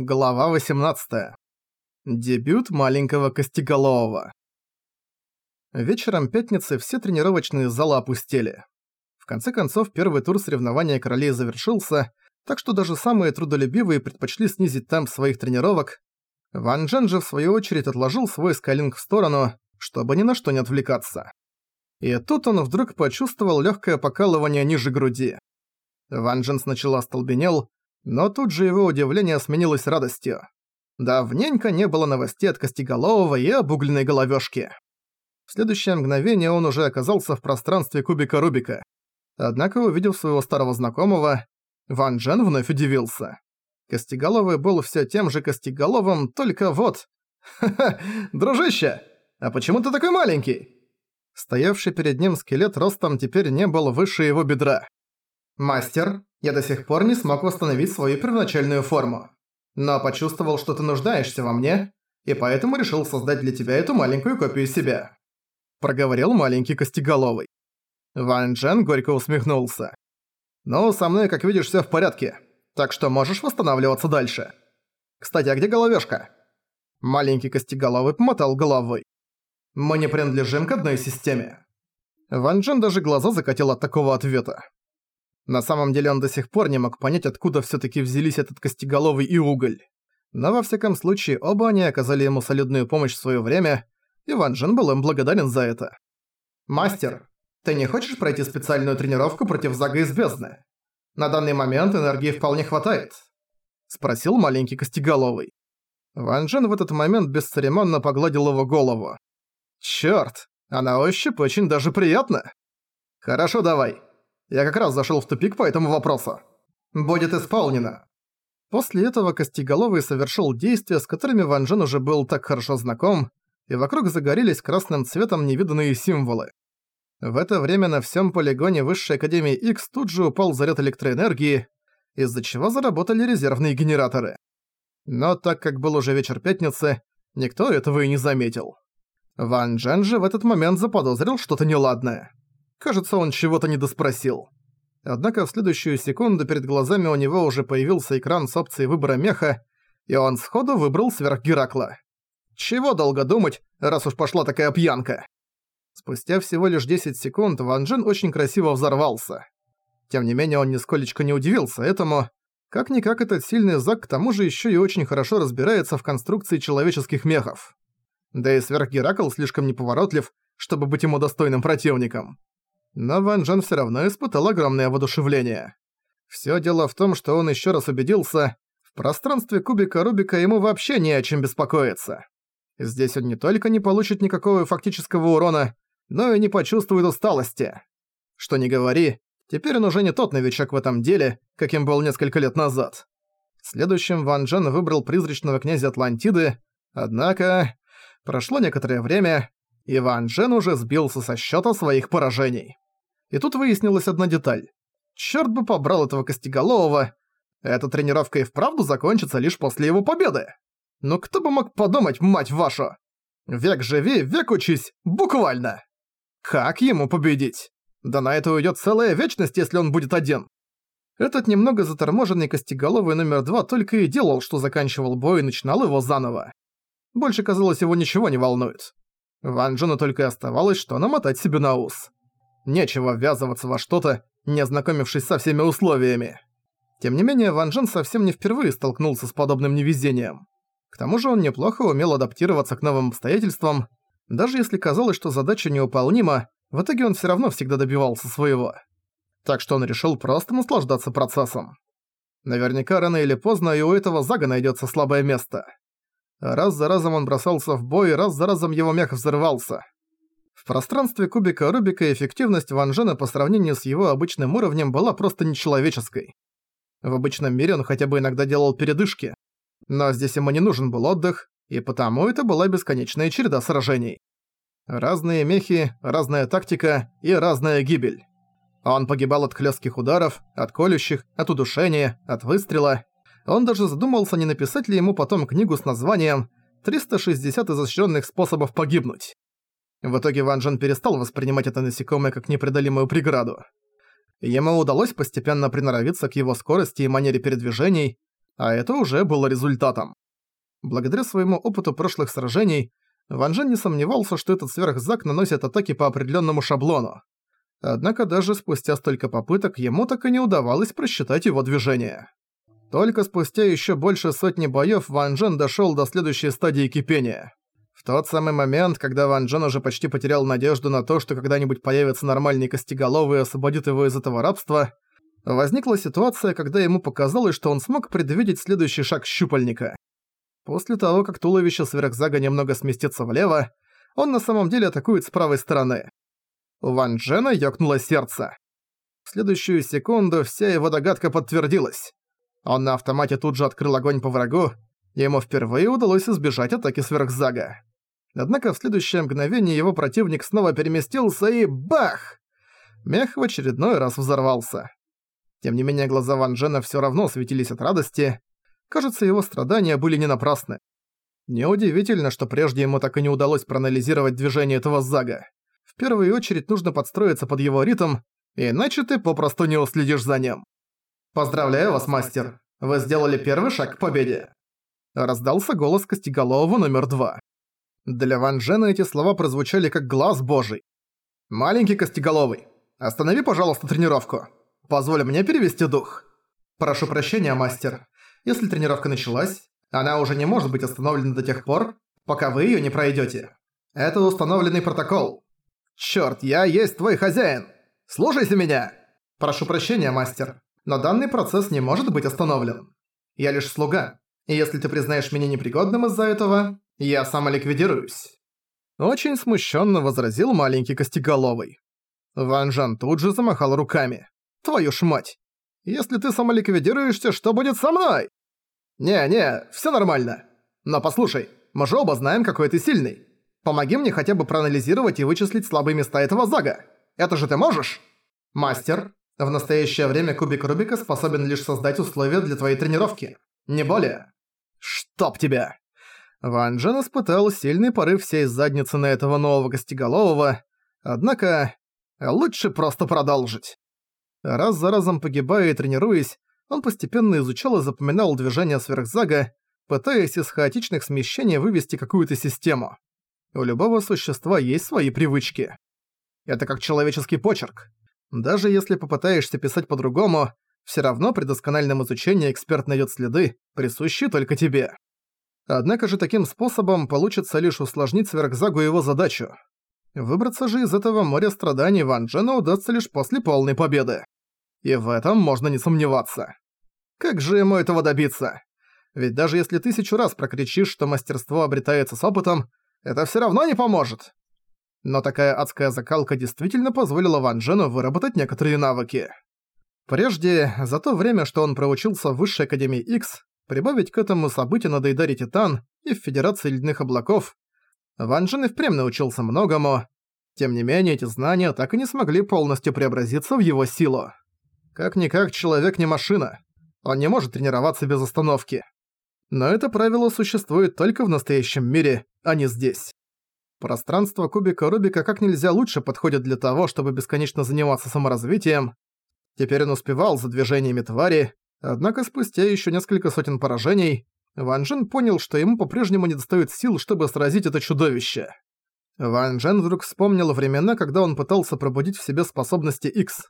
Глава 18. Дебют маленького Костеголового. Вечером пятницы все тренировочные залы опустели. В конце концов, первый тур соревнования королей завершился, так что даже самые трудолюбивые предпочли снизить темп своих тренировок. Ван Джен же в свою очередь отложил свой скайлинг в сторону, чтобы ни на что не отвлекаться. И тут он вдруг почувствовал легкое покалывание ниже груди. Ван Джен сначала остолбенел, но тут же его удивление сменилось радостью. Давненько не было новостей от Костеголового и обугленной головёшки. В следующее мгновение он уже оказался в пространстве кубика Рубика. Однако, увидев своего старого знакомого, Ван Джен вновь удивился. Костеголовый был всё тем же Костеголовым, только вот... «Ха-ха, дружище! А почему ты такой маленький?» Стоявший перед ним скелет ростом теперь не был выше его бедра. «Мастер, я до сих пор не смог восстановить свою первоначальную форму. Но почувствовал, что ты нуждаешься во мне, и поэтому решил создать для тебя эту маленькую копию себя». Проговорил маленький Костеголовый. Ван Джен горько усмехнулся. «Ну, со мной, как видишь, всё в порядке, так что можешь восстанавливаться дальше. Кстати, а где головешка?» Маленький Костеголовый помотал головой. «Мы не принадлежим к одной системе». Ван Джен даже глаза закатил от такого ответа. На самом деле он до сих пор не мог понять, откуда всё-таки взялись этот костеголовый и уголь. Но во всяком случае, оба они оказали ему солидную помощь в своё время, и Ван Джен был им благодарен за это. «Мастер, ты не хочешь пройти специальную тренировку против Зага из бездны? На данный момент энергии вполне хватает», — спросил маленький костеголовый. Ван Джен в этот момент бесцеремонно погладил его голову. «Чёрт, а на ощупь очень даже приятно. Хорошо, давай, я как раз зашел в тупик по этому вопросу. Будет исполнено. После этого Костеголовый совершил действия, с которыми Ван Джен уже был так хорошо знаком, и вокруг загорелись красным цветом невиданные символы. В это время на всем полигоне Высшей Академии X тут же упал заряд электроэнергии, из-за чего заработали резервные генераторы. Но так как был уже вечер пятницы, никто этого и не заметил. Ван Джен же в этот момент заподозрил что-то неладное. Кажется, он чего-то недоспросил. Однако в следующую секунду перед глазами у него уже появился экран с опцией выбора меха, и он сходу выбрал сверх Геракла. Чего долго думать, раз уж пошла такая пьянка? Спустя всего лишь 10 секунд Ван Джин очень красиво взорвался. Тем не менее, он нисколечко не удивился этому. Как-никак этот сильный Зак к тому же еще и очень хорошо разбирается в конструкции человеческих мехов. Да и сверх Геракл слишком неповоротлив, чтобы быть ему достойным противником но Ван Джен всё равно испытал огромное воодушевление. Всё дело в том, что он ещё раз убедился, в пространстве кубика Рубика ему вообще не о чем беспокоиться. Здесь он не только не получит никакого фактического урона, но и не почувствует усталости. Что ни говори, теперь он уже не тот новичок в этом деле, каким был несколько лет назад. Следующим Ван Джен выбрал призрачного князя Атлантиды, однако... Прошло некоторое время, и Ван Джен уже сбился со счета своих поражений. И тут выяснилась одна деталь. Чёрт бы побрал этого Костеголового. Эта тренировка и вправду закончится лишь после его победы. Но кто бы мог подумать, мать вашу? Век живи, век учись, буквально. Как ему победить? Да на это уйдет целая вечность, если он будет один. Этот немного заторможенный Костеголовый номер два только и делал, что заканчивал бой и начинал его заново. Больше, казалось, его ничего не волнует. Ван Джену только и оставалось, что намотать себе на ус. Нечего ввязываться во что-то, не ознакомившись со всеми условиями. Тем не менее, Ван Джен совсем не впервые столкнулся с подобным невезением. К тому же он неплохо умел адаптироваться к новым обстоятельствам. Даже если казалось, что задача неуполнима, в итоге он всё равно всегда добивался своего. Так что он решил просто наслаждаться процессом. Наверняка рано или поздно и у этого Зага найдётся слабое место. Раз за разом он бросался в бой, раз за разом его мех взрывался. В пространстве кубика Рубика эффективность Ван Джена по сравнению с его обычным уровнем была просто нечеловеческой. В обычном мире он хотя бы иногда делал передышки. Но здесь ему не нужен был отдых, и потому это была бесконечная череда сражений. Разные мехи, разная тактика и разная гибель. Он погибал от хлестких ударов, от колющих, от удушения, от выстрела – он даже задумался, не написать ли ему потом книгу с названием «360 изощренных способов погибнуть». В итоге Ван Джен перестал воспринимать это насекомое как непреодолимую преграду. Ему удалось постепенно приноровиться к его скорости и манере передвижений, а это уже было результатом. Благодаря своему опыту прошлых сражений, Ван Джен не сомневался, что этот сверхзак наносит атаки по определенному шаблону. Однако даже спустя столько попыток ему так и не удавалось просчитать его движение. Только спустя еще больше сотни боёв Ван Джен дошёл до следующей стадии кипения. Тот самый момент, когда Ван Джен уже почти потерял надежду на то, что когда-нибудь появится нормальный костеголовый и освободит его из этого рабства, возникла ситуация, когда ему показалось, что он смог предвидеть следующий шаг щупальника. После того, как туловище сверхзага немного сместится влево, он на самом деле атакует с правой стороны. У Ван Джена ёкнуло сердце. В следующую секунду вся его догадка подтвердилась. Он на автомате тут же открыл огонь по врагу, и ему впервые удалось избежать атаки сверхзага. Однако в следующее мгновение его противник снова переместился и бах! Мех в очередной раз взорвался. Тем не менее, глаза Ван Джена всё равно светились от радости. Кажется, его страдания были не напрасны. Неудивительно, что прежде ему так и не удалось проанализировать движение этого Зага. В первую очередь нужно подстроиться под его ритм, иначе ты попросту не уследишь за ним. «Поздравляю вас, мастер! Вы сделали первый шаг к победе!» Раздался голос Костеголового номер два. Для Ван Джена эти слова прозвучали как глаз божий. «Маленький Костеголовый, останови, пожалуйста, тренировку. Позволь мне перевести дух. Прошу прощения, мастер. Если тренировка началась, она уже не может быть остановлена до тех пор, пока вы её не пройдёте. Это установленный протокол. Чёрт, я есть твой хозяин! Слушайся меня! Прошу прощения, мастер но данный процесс не может быть остановлен. Я лишь слуга, и если ты признаешь меня непригодным из-за этого, я самоликвидируюсь». Очень смущенно возразил маленький Костеголовый. Ван Жан тут же замахал руками. «Твою ж мать! Если ты самоликвидируешься, что будет со мной?» «Не-не, все нормально. Но послушай, мы же оба знаем, какой ты сильный. Помоги мне хотя бы проанализировать и вычислить слабые места этого Зага. Это же ты можешь?» «Мастер, в настоящее время кубик Рубика способен лишь создать условия для твоей тренировки. Не более. Чтоб тебя! Ван Джен испытал сильный порыв всей задницы на этого нового костеголового, однако лучше просто продолжить. Раз за разом погибая и тренируясь, он постепенно изучал и запоминал движения сверхзага, пытаясь из хаотичных смещений вывести какую-то систему. У любого существа есть свои привычки. Это как человеческий почерк. Даже если попытаешься писать по-другому, все равно при доскональном изучении эксперт найдет следы, присущие только тебе. Однако же таким способом получится лишь усложнить сверхзагу его задачу. Выбраться же из этого моря страданий Ван Джену удастся лишь после полной победы. И в этом можно не сомневаться. Как же ему этого добиться? Ведь даже если тысячу раз прокричишь, что мастерство обретается с опытом, это все равно не поможет. Но такая адская закалка действительно позволила Ван Джену выработать некоторые навыки. Прежде, за то время, что он проучился в Высшей Академии X, прибавить к этому событию на Дейдаре Титан и в Федерации Ледяных Облаков, Ван Джен и впрямь научился многому. Тем не менее, эти знания так и не смогли полностью преобразиться в его силу. Как-никак, человек не машина. Он не может тренироваться без остановки. Но это правило существует только в настоящем мире, а не здесь. Пространство кубика Рубика как нельзя лучше подходит для того, чтобы бесконечно заниматься саморазвитием. Теперь он успевал за движениями твари, однако спустя еще несколько сотен поражений, Ван Джен понял, что ему по-прежнему недостает сил, чтобы сразить это чудовище. Ван Джен вдруг вспомнил времена, когда он пытался пробудить в себе способности X.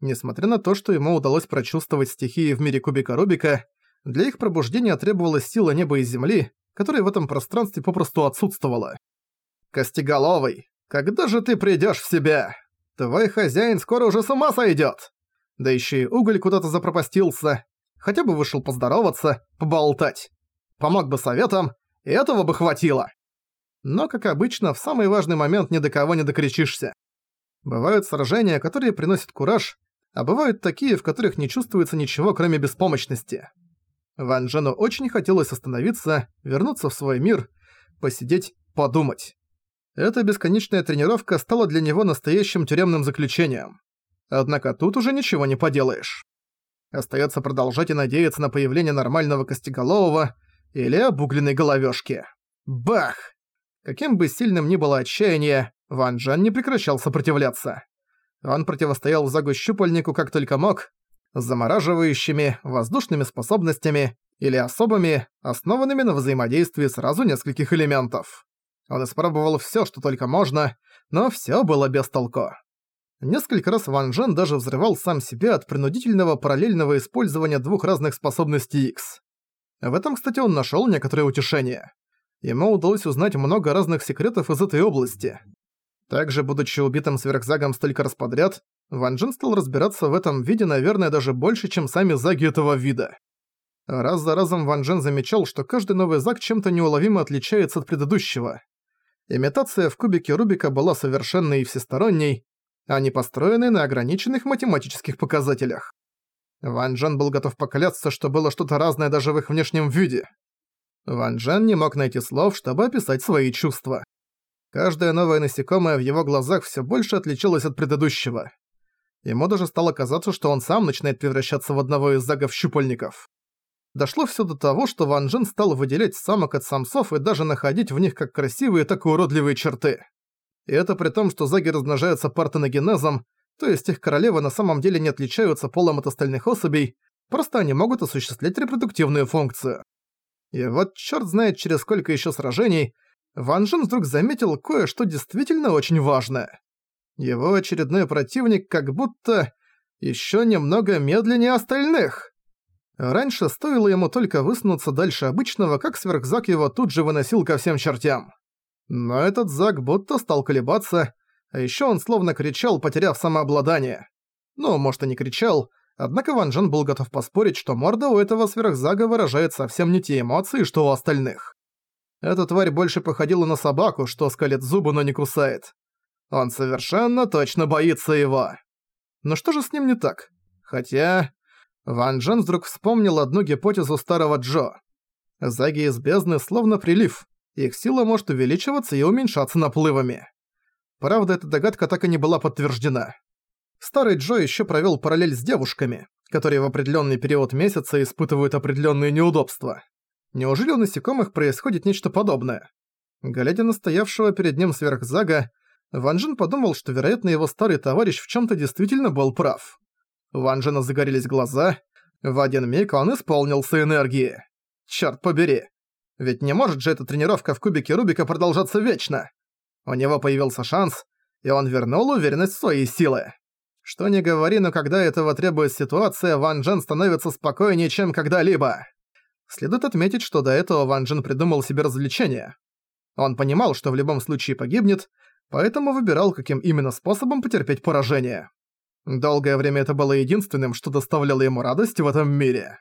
Несмотря на то, что ему удалось прочувствовать стихии в мире кубика Рубика, для их пробуждения требовалась сила неба и земли, которая в этом пространстве попросту отсутствовала. «Костеголовый, когда же ты придёшь в себя? Твой хозяин скоро уже с ума сойдёт!» Да ещё и уголь куда-то запропастился. Хотя бы вышел поздороваться, поболтать. Помог бы советом, и этого бы хватило. Но, как обычно, в самый важный момент ни до кого не докричишься. Бывают сражения, которые приносят кураж, а бывают такие, в которых не чувствуется ничего, кроме беспомощности. Ван Джену очень хотелось остановиться, вернуться в свой мир, посидеть, подумать. Эта бесконечная тренировка стала для него настоящим тюремным заключением. Однако тут уже ничего не поделаешь. Остается продолжать и надеяться на появление нормального костеголового или обугленной головешки. Бах! Каким бы сильным ни было отчаяние, Ван Джан не прекращал сопротивляться. Он противостоял Загу Щупальнику как только мог, с замораживающими, воздушными способностями или особыми, основанными на взаимодействии сразу нескольких элементов. Он испробовал всё, что только можно, но всё было без толку. Несколько раз Ван Джен даже взрывал сам себя от принудительного параллельного использования двух разных способностей X. В этом, кстати, он нашёл некоторое утешение. Ему удалось узнать много разных секретов из этой области. Также, будучи убитым сверхзагом столько раз подряд, Ван Джен стал разбираться в этом виде, наверное, даже больше, чем сами заги этого вида. Раз за разом Ван Джен замечал, что каждый новый заг чем-то неуловимо отличается от предыдущего. Имитация в кубике Рубика была совершенной и всесторонней, не построенной на ограниченных математических показателях. Ван Джен был готов поклясться, что было что-то разное даже в их внешнем виде. Ван Джен не мог найти слов, чтобы описать свои чувства. Каждое новое насекомое в его глазах все больше отличалось от предыдущего. Ему даже стало казаться, что он сам начинает превращаться в одного из загов-щупальников. Дошло все до того, что Ван Джен стал выделять самок от самцов и даже находить в них как красивые, так и уродливые черты. И это при том, что заги размножаются партеногенезом, то есть их королевы на самом деле не отличаются полом от остальных особей, просто они могут осуществлять репродуктивную функцию. И вот черт знает через сколько еще сражений, Ван Джен вдруг заметил кое-что действительно очень важное. Его очередной противник как будто еще немного медленнее остальных. Раньше стоило ему только высунуться дальше обычного, как сверхзак его тут же выносил ко всем чертям. Но этот Зак будто стал колебаться, а ещё он словно кричал, потеряв самообладание. Ну, может и не кричал, однако Ван Джен был готов поспорить, что морда у этого сверхзага выражает совсем не те эмоции, что у остальных. Эта тварь больше походила на собаку, что скалит зубы, но не кусает. Он совершенно точно боится его. Но что же с ним не так? Хотя... Ван Джен вдруг вспомнил одну гипотезу старого Джо. Заги из бездны словно прилив. Их сила может увеличиваться и уменьшаться наплывами. Правда, эта догадка так и не была подтверждена. Старый Джо еще провел параллель с девушками, которые в определенный период месяца испытывают определенные неудобства. Неужели у насекомых происходит нечто подобное? Глядя на стоявшего перед ним сверхзага, Ван Джин подумал, что, вероятно, его старый товарищ в чем то действительно был прав. Ван Джина загорелись глаза. В один миг он исполнился энергии. Черт побери. Ведь не может же эта тренировка в кубике Рубика продолжаться вечно. У него появился шанс, и он вернул уверенность в свои силы. Что ни говори, но когда этого требует ситуация, Ван Джен становится спокойнее, чем когда-либо. Следует отметить, что до этого Ван Джен придумал себе развлечение. Он понимал, что в любом случае погибнет, поэтому выбирал, каким именно способом потерпеть поражение. Долгое время это было единственным, что доставляло ему радость в этом мире.